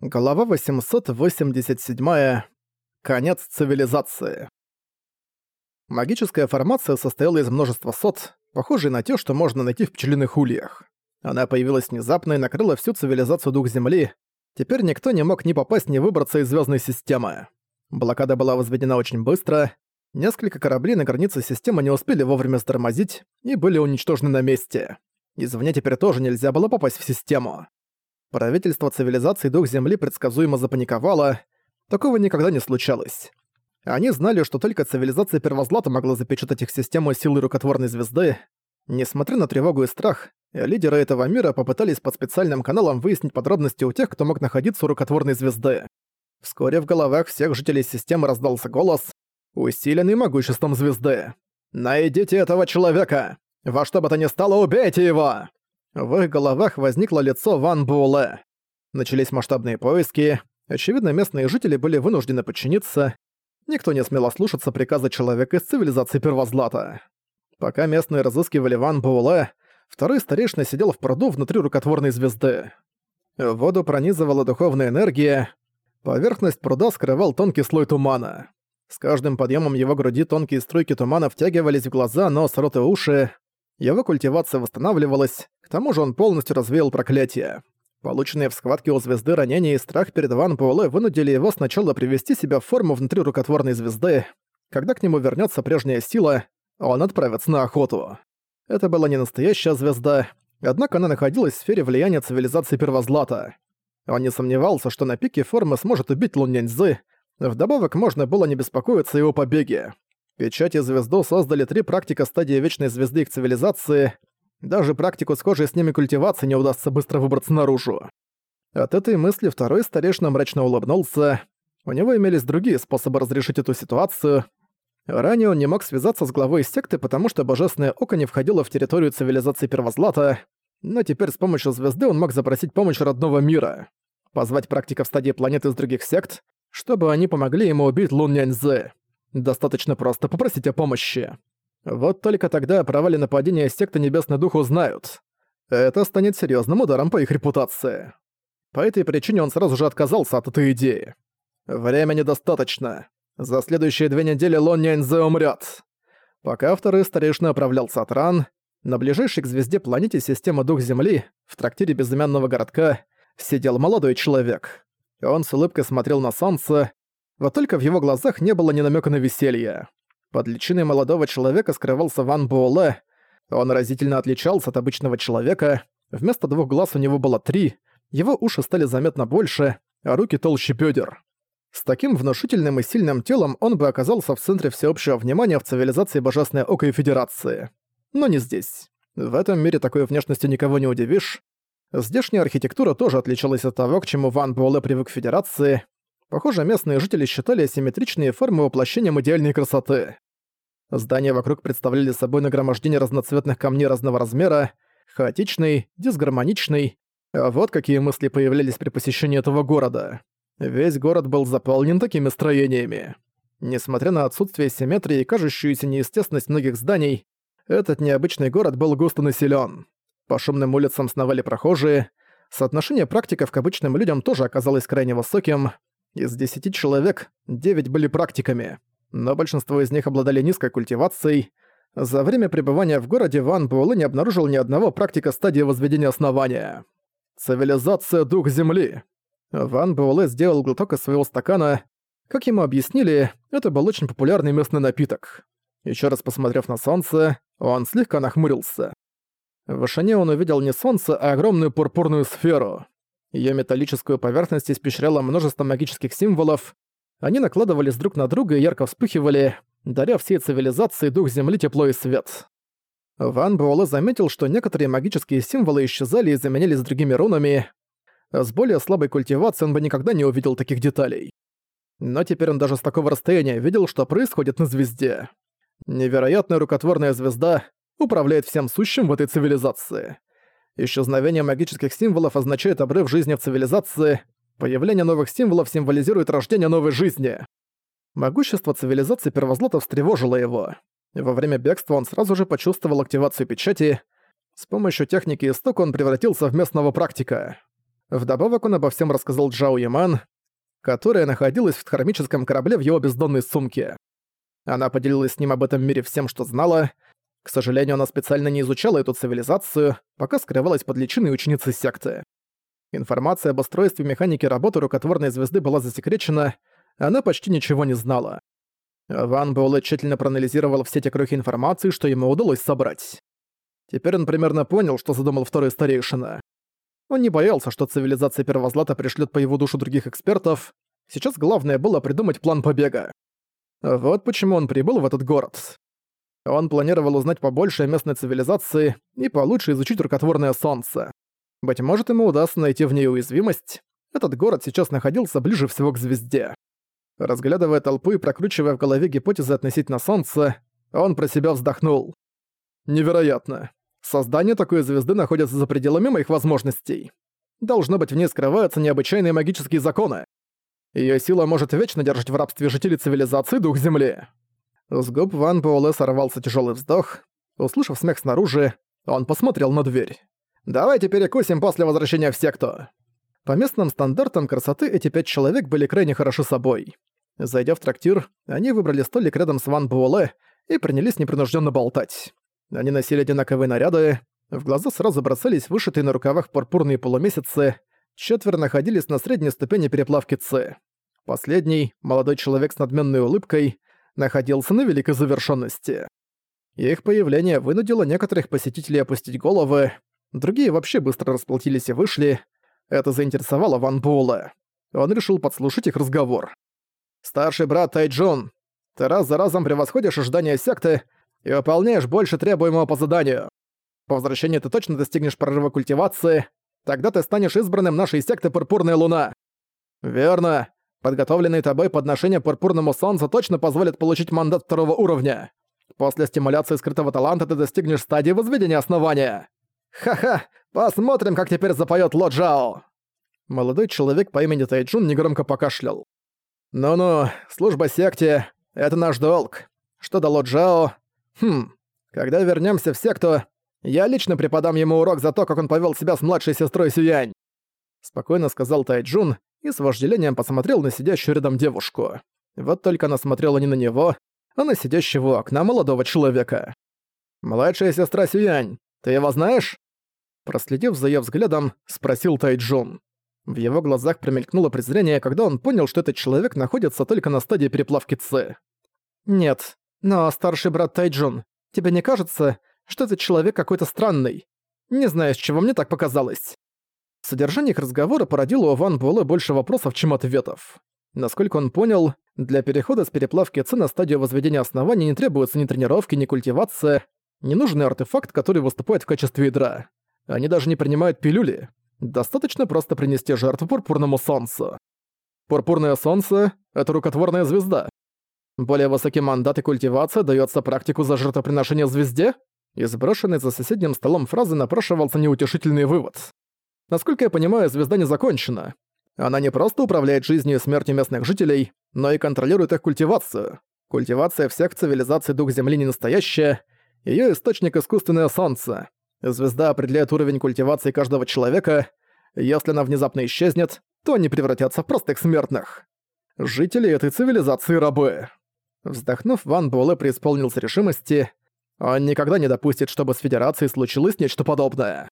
Глава 887. Конец цивилизации. Магическая формация состояла из множества сот, похожей на те, что можно найти в пчелиных ульях. Она появилась внезапно и накрыла всю цивилизацию Дух Земли. Теперь никто не мог ни попасть, ни выбраться из звездной системы. Блокада была возведена очень быстро. Несколько кораблей на границе системы не успели вовремя стормозить и были уничтожены на месте. Извне теперь тоже нельзя было попасть в систему. Правительство цивилизации Дух Земли предсказуемо запаниковало. Такого никогда не случалось. Они знали, что только цивилизация Первозлата могла запечатать их систему силы рукотворной звезды. Несмотря на тревогу и страх, лидеры этого мира попытались под специальным каналом выяснить подробности у тех, кто мог находиться у рукотворной звезды. Вскоре в головах всех жителей системы раздался голос, усиленный могуществом звезды. «Найдите этого человека! Во что бы то ни стало, убейте его!» В их головах возникло лицо Ван Буэлэ. Начались масштабные поиски. Очевидно, местные жители были вынуждены подчиниться. Никто не смел ослушаться приказа человека из цивилизации Первозлата. Пока местные разыскивали Ван Буэлэ, второй старейшина сидел в пруду внутри рукотворной звезды. В воду пронизывала духовная энергия. Поверхность пруда скрывал тонкий слой тумана. С каждым подъемом его груди тонкие струйки тумана втягивались в глаза, нос, рот и уши. Его культивация восстанавливалась, к тому же он полностью развеял проклятие. Полученные в схватке у звезды ранения и страх перед Ван Буэлэ вынудили его сначала привести себя в форму внутри рукотворной звезды. Когда к нему вернется прежняя сила, он отправится на охоту. Это была не настоящая звезда, однако она находилась в сфере влияния цивилизации Первозлата. Он не сомневался, что на пике формы сможет убить Лун Няньзы, вдобавок можно было не беспокоиться о его побеге. Печать и звезду создали три практика стадии Вечной Звезды их цивилизации. Даже практику схожей с ними культивации не удастся быстро выбраться наружу. От этой мысли второй старейшина мрачно улыбнулся. У него имелись другие способы разрешить эту ситуацию. Ранее он не мог связаться с главой секты, потому что Божественное Око не входило в территорию цивилизации Первозлата, но теперь с помощью звезды он мог запросить помощь родного мира. Позвать практиков стадии планеты из других сект, чтобы они помогли ему убить Лун Няньзы. Достаточно просто попросить о помощи. Вот только тогда о провале нападения секты Небесный Дух узнают. Это станет серьезным ударом по их репутации. По этой причине он сразу же отказался от этой идеи. Времени достаточно. За следующие две недели Лон Няньзе умрет. Пока второй старейшина оправлялся от ран, на ближайшей к звезде планете системы Дух Земли, в трактире безымянного городка, сидел молодой человек. Он с улыбкой смотрел на солнце, вот только в его глазах не было ни намека на веселье. Под личиной молодого человека скрывался Ван Буэлэ. Он разительно отличался от обычного человека. Вместо двух глаз у него было три, его уши стали заметно больше, а руки толще бедер. С таким внушительным и сильным телом он бы оказался в центре всеобщего внимания в цивилизации Божественной Око и Федерации. Но не здесь. В этом мире такой внешностью никого не удивишь. Здешняя архитектура тоже отличалась от того, к чему Ван Буэлэ привык в Федерации. Похоже, местные жители считали асимметричные формы воплощением идеальной красоты. Здания вокруг представляли собой нагромождение разноцветных камней разного размера, хаотичный, дисгармоничный. А вот какие мысли появлялись при посещении этого города. Весь город был заполнен такими строениями. Несмотря на отсутствие симметрии и кажущуюся неестественность многих зданий, этот необычный город был густо населен. По шумным улицам сновали прохожие. Соотношение практиков к обычным людям тоже оказалось крайне высоким — из десяти человек девять были практиками, но большинство из них обладали низкой культивацией. За время пребывания в городе Ван Буэлэ не обнаружил ни одного практика стадии возведения основания. Цивилизация Дух Земли. Ван Буэлэ сделал глоток из своего стакана. Как ему объяснили, это был очень популярный местный напиток. Еще раз посмотрев на солнце, он слегка нахмурился. В вышине он увидел не солнце, а огромную пурпурную сферу. Её металлическую поверхность испещряло множество магических символов. Они накладывались друг на друга и ярко вспыхивали, даря всей цивилизации дух Земли тепло и свет. Ван Буэлэ заметил, что некоторые магические символы исчезали и заменялись другими рунами. С более слабой культивацией он бы никогда не увидел таких деталей. Но теперь он даже с такого расстояния видел, что происходит на звезде. Невероятная рукотворная звезда управляет всем сущим в этой цивилизации. Исчезновение магических символов означает обрыв жизни в цивилизации, появление новых символов символизирует рождение новой жизни. Могущество цивилизации Первозлота встревожило его. Во время бегства он сразу же почувствовал активацию печати. С помощью техники исток он превратился в местного практика. Вдобавок он обо всем рассказал Джао Яман, которая находилась в хромическом корабле в его бездонной сумке. Она поделилась с ним об этом мире всем, что знала. К сожалению, она специально не изучала эту цивилизацию, пока скрывалась под личиной ученицы секты. Информация об устройстве механики работы рукотворной звезды была засекречена, она почти ничего не знала. Ван Буэлэ тщательно проанализировал все те крохи информации, что ему удалось собрать. Теперь он примерно понял, что задумал второй старейшина. Он не боялся, что цивилизация Первозлата пришлет по его душу других экспертов. Сейчас главное было придумать план побега. Вот почему он прибыл в этот город. Он планировал узнать побольше о местной цивилизации и получше изучить рукотворное солнце. Быть может, ему удастся найти в ней уязвимость. Этот город сейчас находился ближе всего к звезде. Разглядывая толпу и прокручивая в голове гипотезы относительно Солнца, он про себя вздохнул. Невероятно. Создание такой звезды находится за пределами моих возможностей. Должно быть, в ней скрываются необычайные магические законы. Её сила может вечно держать в рабстве жителей цивилизации дух Земли. С губ Ван Буэлэ сорвался тяжёлый вздох. Услышав смех снаружи, он посмотрел на дверь. «Давайте перекусим после возвращения в секту». По местным стандартам красоты эти пять человек были крайне хороши собой. Зайдя в трактир, они выбрали столик рядом с Ван Буэлэ и принялись непринужденно болтать. Они носили одинаковые наряды, в глаза сразу бросались вышитые на рукавах пурпурные полумесяцы, четверо находились на средней ступени переплавки Ц. Последний, молодой человек с надменной улыбкой, находился на великой завершенности. Их появление вынудило некоторых посетителей опустить головы, другие вообще быстро расплатились и вышли. Это заинтересовало Ван Буэлла. Он решил подслушать их разговор. «Старший брат Тайджун, ты раз за разом превосходишь ожидания секты и выполняешь больше требуемого по заданию. По возвращении ты точно достигнешь прорыва культивации, тогда ты станешь избранным нашей секты Пурпурная Луна. Верно. Подготовленные тобой подношения Пурпурному Солнцу точно позволят получить мандат второго уровня. После стимуляции скрытого таланта ты достигнешь стадии возведения основания. Ха-ха, посмотрим, как теперь запоёт Ло Джао. Молодой человек по имени Тайджун негромко покашлял. «Ну-ну, служба секте — это наш долг. Что до Ло Джао, Хм, когда вернемся в секту, я лично преподам ему урок за то, как он повел себя с младшей сестрой Сюянь. Спокойно сказал Тайджун и с вожделением посмотрел на сидящую рядом девушку. Вот только она смотрела не на него, а на сидящего у окна молодого человека. «Младшая сестра Сюянь, ты его знаешь?» Проследив за её взглядом, спросил Тайджун. В его глазах промелькнуло презрение, когда он понял, что этот человек находится только на стадии переплавки Ц. «Нет, но, старший брат Тайджун, тебе не кажется, что этот человек какой-то странный? Не знаю, с чего мне так показалось. Содержание их разговора породило у Ван Буэлэ больше вопросов, чем ответов. Насколько он понял, для перехода с переплавки Ци на стадию возведения оснований не требуется ни тренировки, ни культивация, не нужный артефакт, который выступает в качестве ядра. Они даже не принимают пилюли. Достаточно просто принести жертву Пурпурному Солнцу. Пурпурное Солнце — это рукотворная звезда. Более высокий мандат и культивация дается практику за жертвоприношение звезде? Из брошенной за соседним столом фразы напрашивался неутешительный вывод. Насколько я понимаю, звезда не закончена. Она не просто управляет жизнью и смертью местных жителей, но и контролирует их культивацию. Культивация всех цивилизаций Дух Земли не настоящая, её источник — искусственное солнце. Звезда определяет уровень культивации каждого человека. Если она внезапно исчезнет, то они превратятся в простых смертных. Жители этой цивилизации — рабы. Вздохнув, Ван Буэлэ преисполнился решимости. Он никогда не допустит, чтобы с Федерацией случилось нечто подобное.